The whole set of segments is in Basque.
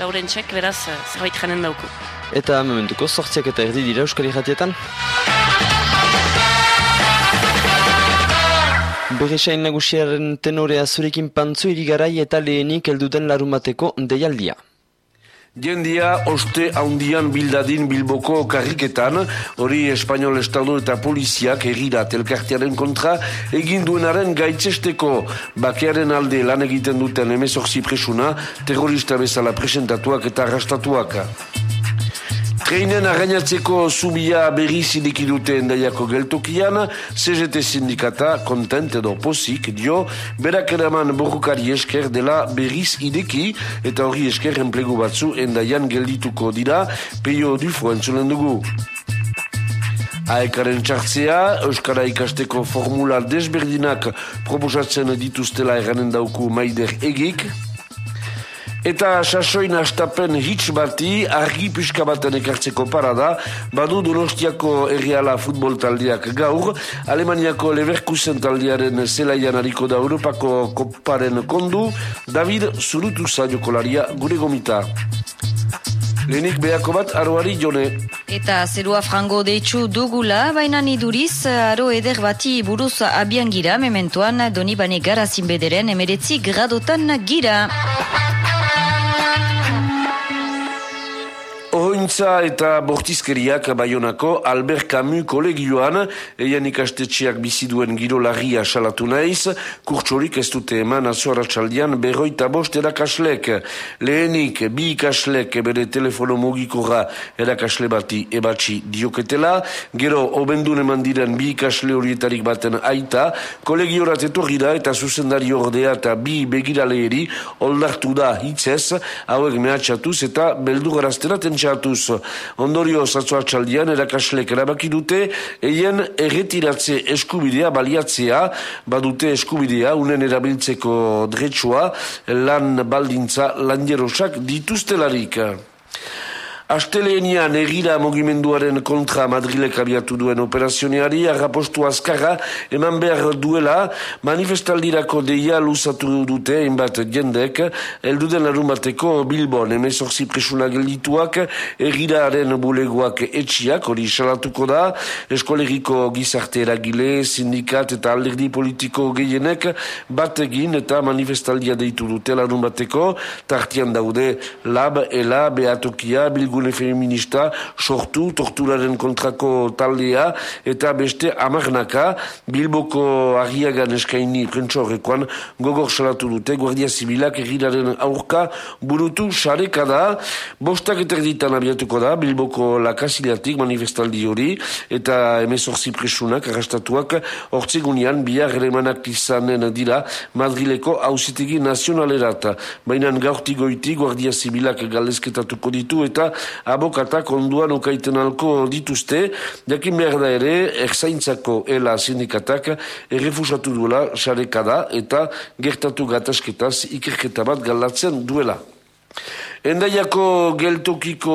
Lauren txek, beraz, zerbait janen dauku. Eta momentuko sortziak eta erdi dira Euskal Irratietan? Beresain nagusiaren tenorea zurekin pantzu irigarai eta lehenik elduden larumateko deialdia. Jendia oste haundian bildadin bilboko karriketan, hori Espainol Estado eta Poliziak egira telkartearen kontra egin duenaren gaitzesteko bakearen alde lan egiten duten emezorzi presuna, terrorista bezala presentatuak eta arrastatuak. Treinen arrainatzeko zubia berri zidiki dute endaiako geltokian, CGT sindikata, kontent edo posik, dio, berak eraman borrukari esker dela berriz ideki, eta hori esker enplegu batzu endaian geldituko dira, peio dufo entzulen dugu. Aekaren txartzea, Euskara ikasteko formula desberdinak proposatzen dituztela eranen dauku maider egik, Eta sasoin astapen hitz bati argi pixka baten ekartzeko parada, badu donostiako erreala futbol taldeak gaur, Alemaniako Leverkusen taldearen zelaian hariko da Europako koparen kondu, David Zurutu jokolaria gure gomita. Lehenik behako bat aroari jone. Eta zerua frango deitzu dugula, baina niduriz aro eder bati buruz abian gira, mementoan doni bane gara zinbederen emeretzi gradotan gira. Ohointza eta bortizkeriak Bayonako Albert Camus kolegioan. Eian ikastetxeak biziduen giro larria salatu naiz, kurtsorik ez dute eman azuara txaldian berroita bost erakaslek. Lehenik bi ikaslek bere telefono mugikorra erakasle bati ebatzi dioketela, gero obendun eman diren bi ikasle horietarik baten aita, kolegiorat etorri da eta zuzendari ordea eta bi begiraleeri oldartu da hitzez, hauek mehatxatuz eta beldurarazteraten pentsatuz ondorio zatzoa txaldian erakaslek erabaki dute eien erretiratze eskubidea baliatzea badute eskubidea unen erabiltzeko dretsua lan baldintza landierosak dituztelarik. Asteleenian egira mogimenduaren kontra Madrilek abiatu duen operazioneari arrapostu azkarra eman behar duela. Manifestaldirako deia luzatu dute enbat jendek. Elduden arumateko Bilbon emezorzi presuna geldituak egiraren bulegoak etxiak hori salatuko da. Eskolegiko gizarte eragile sindikat eta alderdi politiko gehienek bat egin eta manifestaldia deitu dute larumateko tartian daude lab, ela, beatokia, bilgu gune feminista sortu torturaren kontrako taldea eta beste amarnaka Bilboko agiagan eskaini prentsorrekoan gogor salatu dute Guardia Zibilak egiraren aurka burutu xareka da. Bostak eterditan abiatuko da Bilboko lakasilatik manifestaldi hori eta emezorzi presunak arrastatuak hortzegunian bihar elemanak izanen dira Madrileko hausitegi nazionalerat. Baina gaurtigoiti Guardia Zibilak galdezketatuko ditu eta abokatak onduan okaiten alko dituzte, jakin behar da ere, erzaintzako ela sindikatak errefusatu duela xarekada eta gertatu gatasketaz ikerketa bat galatzen duela. Endaiako geltokiko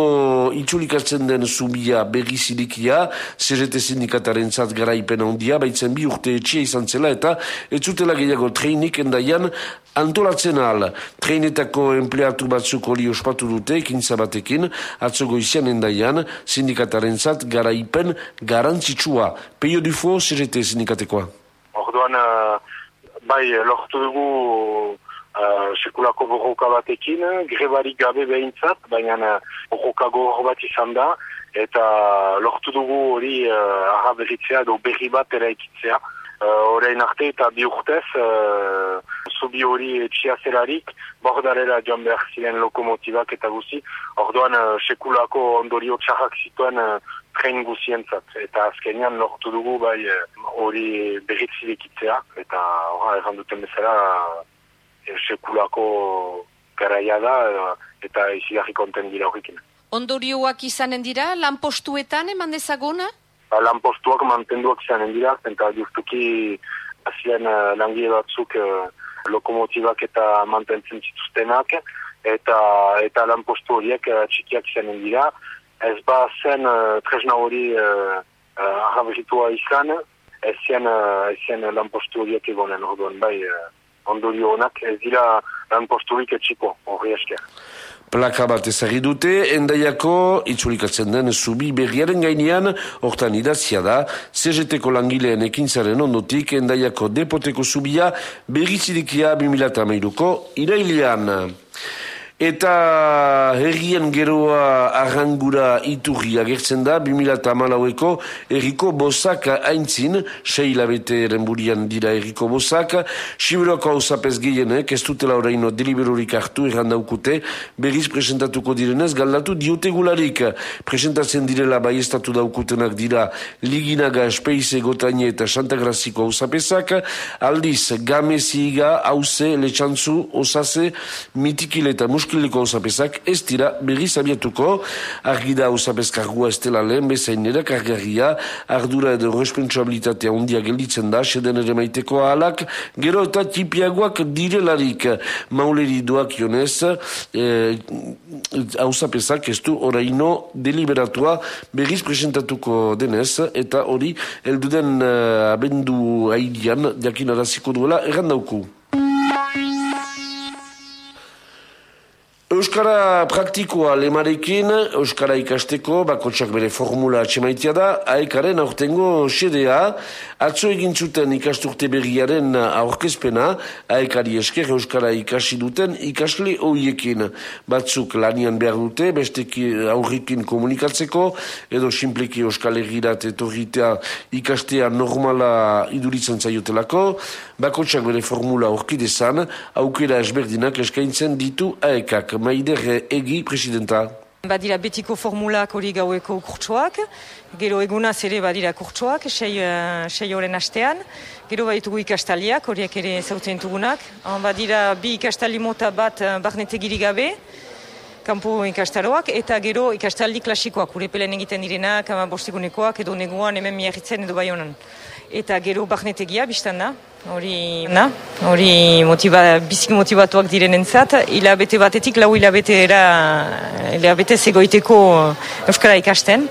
itxulikatzen den zubia berri zilikia, CGT sindikataren zat garaipen handia, baitzen bi urte etxia izan zela eta etzutela gehiago treinik endaian antolatzen ahal. Treinetako empleatu batzuk hori ospatu dute, ekintza batekin, atzogo izan endaian, sindikataren zat garaipen garantzitsua. Peio dufo, CGT sindikatekoa. Orduan, uh, bai, lortu dugu uh, sekulako borroka batekin, grebarik gabe behintzat, baina uh, borroka gogor bat izan da, eta lortu dugu hori uh, arra berritzea edo berri bat eraikitzea. Horein uh, arte eta bi urtez, uh, zubi hori etxia zelarik, bordarela joan behar ziren lokomotibak eta guzi, orduan uh, sekulako ondorio txarrak zituen uh, tren guzientzat. Eta azkenean lortu dugu bai hori uh, berritzilekitzea, eta horra erranduten bezala sekulako garaia da eta izigarri konten dira horrekin. Ondorioak izanen dira, lanpostuetan eman dezaguna? Ba, lanpostuak mantenduak izanen dira, eta justuki azien uh, langile batzuk uh, lokomotibak eta mantentzen zituztenak, eta, eta lanpostu horiek uh, txikiak izanen dira. Ez ba zen uh, tresna hori uh, uh, izan, ez zen, uh, zen lanpostu horiek egonen orduan bai, uh, ondorio honak ez dira lan posturik etxiko, horri esker. plaka bat ezagri dute, endaiako itzulikatzen den zubi berriaren gainean, hortan idazia da, CGT-ko langileen ekintzaren ondotik, endaiako depoteko zubia berrizidikia 2008ko irailian. Eta herrien geroa arrangura iturri agertzen da, 2008ko erriko bozak haintzin, sei labete erenburian dira erriko bozak, Siberoko hau zapez gehienek, ez dutela horreino deliberorik hartu errandaukute, berriz presentatuko direnez, galdatu diote gularik. Presentatzen direla bai estatu daukutenak dira Liginaga, Speize, Gotaine eta Santa Graziko hau aldiz, Gameziga, Hauze, Letxantzu, Osase, Mitikile eta muskiliko osapezak ez dira berriz abiatuko, argida osapezkargua ez dela lehen bezain nera kargarria, ardura edo responsabilitatea ondia gelditzen da, seden ere maiteko ahalak, gero eta tipiagoak direlarik. Mauleri doak jonez, eh, osapezak ez du oraino deliberatua berriz presentatuko denez, eta hori elduden uh, abendu haidian, jakin araziko duela, errandauku. Euskara praktikoa lemarekin, Euskara ikasteko, bakotsak bere formula atxemaitia da, aekaren aurtengo sedea, atzo egin zuten ikasturte berriaren aurkezpena, aekari esker Euskara ikasi duten ikasle hoiekin. Batzuk lanian behar dute, besteki aurrikin komunikatzeko, edo simpleki Euskal Herrirat etorritea ikastea normala iduritzen zaiotelako, bakotsak bere formula aurkidezan, aukera esberdinak eskaintzen ditu aekak maider egi presidenta. Badira betiko formulak hori gaueko kurtsoak, gero egunaz ere badira kurtsoak, sei, uh, sei horren astean, gero baitugu ikastaliak, horiek ere zautzen dugunak. Badira bi ikastali mota bat uh, barnetegiri gabe, kanpo ikastaroak, eta gero ikastaldi klasikoak, urepelen egiten direnak, bostikunekoak, edo neguan, hemen miarritzen edo bai honan. Eta gero barnetegia, biztan da, hori na, hori motiba, bizik motivatuak direnen zat, hilabete batetik, lau hilabete era, hilabete zegoiteko Euskara ikasten,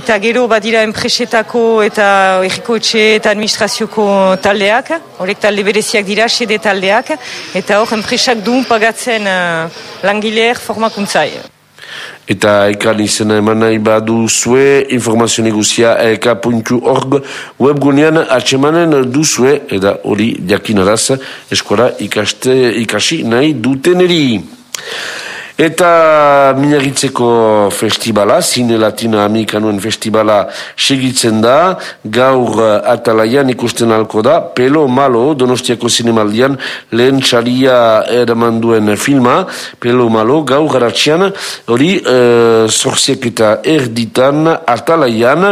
eta gero badira enpresetako eta erriko etxe eta administrazioko taldeak, horrek talde bereziak dira, sede taldeak, eta hor enpresak duen pagatzen uh, langileer formakuntzai. Eta ekan izena eman nahi badu zue, informazio negozia eka.org webgunean atxemanen duzue, eta hori jakinaraz eskora ikaste, ikasi nahi duteneri. Eta minaritzeko festivala, Zine Latina Amerikanuen festivala segitzen da, gaur atalaian ikusten alko da, Pelo Malo, Donostiako zinemaldian, lehen txalia eraman duen filma, Pelo Malo, gaur garatxian, hori e, zorziek eta erditan atalaian,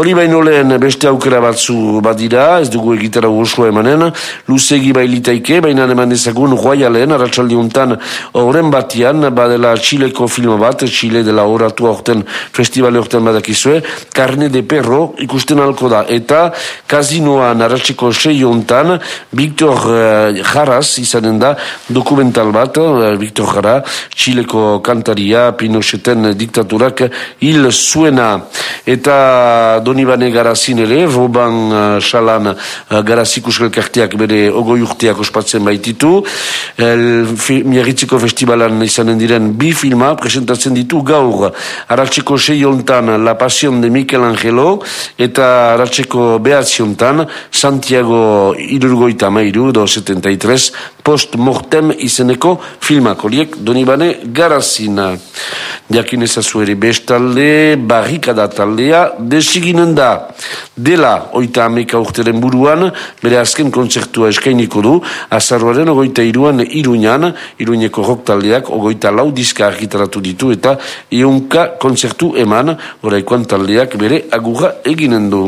hori baino lehen beste aukera batzu badira, ez dugu egitara uosua emanen, luzegi bailitaike, baina eman dezagun royalen, aratsaldi untan, horren batian, dela Txileko film bat, Txile dela horatu aurten festivale aurten badakizue, Carne de Perro ikusten alko da, eta kazinoa naratzeko sei hontan, Victor uh, Jaraz izanen da, dokumental bat, uh, Victor Jara, Txileko kantaria, Pinocheten diktaturak hil zuena, eta Donibane Garazin ere, Roban uh, Xalan uh, Garazikus elkarteak bere ogoi urteak ospatzen baititu, Miarritziko festivalan izanen diren bi filma presentatzen ditu gaur. Aratzeko seiontan La Pasión de Mikel Angelo eta Aratzeko behatziontan Santiago Irurgoita Mairu do 73 post mortem izeneko filmak horiek Donibane Garazina diakin ezazu ere bestalde barrikada taldea desiginen da dela oita ameka urteren buruan bere azken kontzertua eskainiko du azarroaren ogoita iruan iruñan iruñeko rock taldeak ogoita lau diska argitaratu ditu eta iunka kontzertu eman oraikoan taldeak bere agurra eginen du.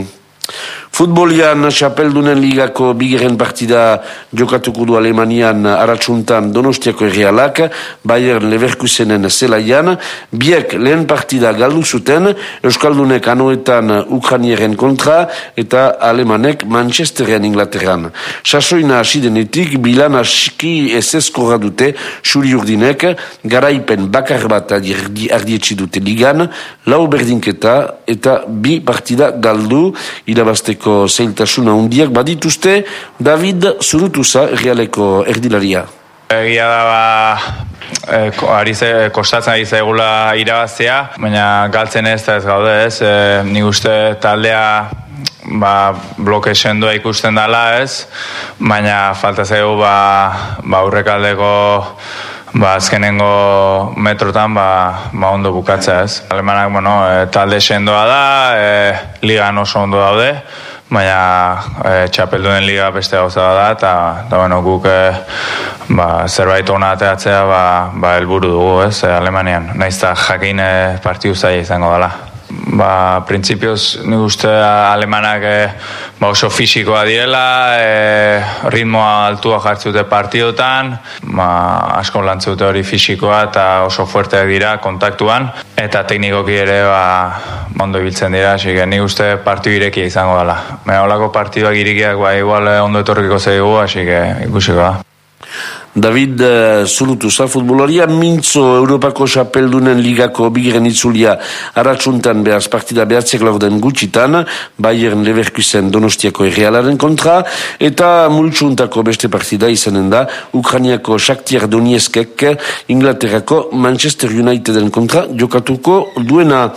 Futbolian Chapeldunen ligako bigeren partida jokatuko du Alemanian aratsuntan Donostiako errealak, Bayern Leverkusenen zelaian, biek lehen partida galdu zuten, Euskaldunek anoetan Ukranieren kontra eta Alemanek Manchesterean Inglaterran. Sasoina hasi denetik, bilan aski ezeskorra dute, suri urdinek, garaipen bakar bat ardietsi dute ligan, lau berdinketa eta bi partida galdu, irabazteko Realeko zeiltasuna undiak badituzte, David Zurutuza Realeko erdilaria. Egia da, ba, e, ari ze, kostatzen ari zaigula irabaztea, baina galtzen ez da ez gaude ez, e, nik uste taldea ba, bloke sendoa ikusten dela ez, baina falta zaigu ba, ba aurrekaldeko ba, azkenengo metrotan ba, ba ondo bukatzea ez. Alemanak, bueno, e, talde sendoa da, e, ligan oso ondo daude, baina e, txapelduen liga beste gauza da, eta, eta bueno, guk e, ba, zerbait ona ateatzea ba, ba helburu dugu, ez, e, Alemanian. Naizta jakin e, partiu zaila izango dela ba, printzipioz nik uste alemanak e, ba oso fisikoa direla, e, ritmoa altua jartzute partiotan, ba, asko lantzute hori fisikoa eta oso fuerteak dira kontaktuan, eta teknikoki ere ba, ondo ibiltzen dira, hasi nik uste partio irekia izango dela. Baina olako partioak irikiak ba, igual ondo etorriko zeigu, hasi ikusiko da. David uh, Zurutuza, futbolaria mintzo Europako xapeldunen ligako bigiren itzulia aratsuntan behaz partida behatzek laurden gutxitan, Bayern Leverkusen donostiako errealaren kontra, eta multsuntako beste partida izanen da, Ukraniako Shakhtar Donetskek Inglaterrako Manchester Uniteden kontra jokatuko duena.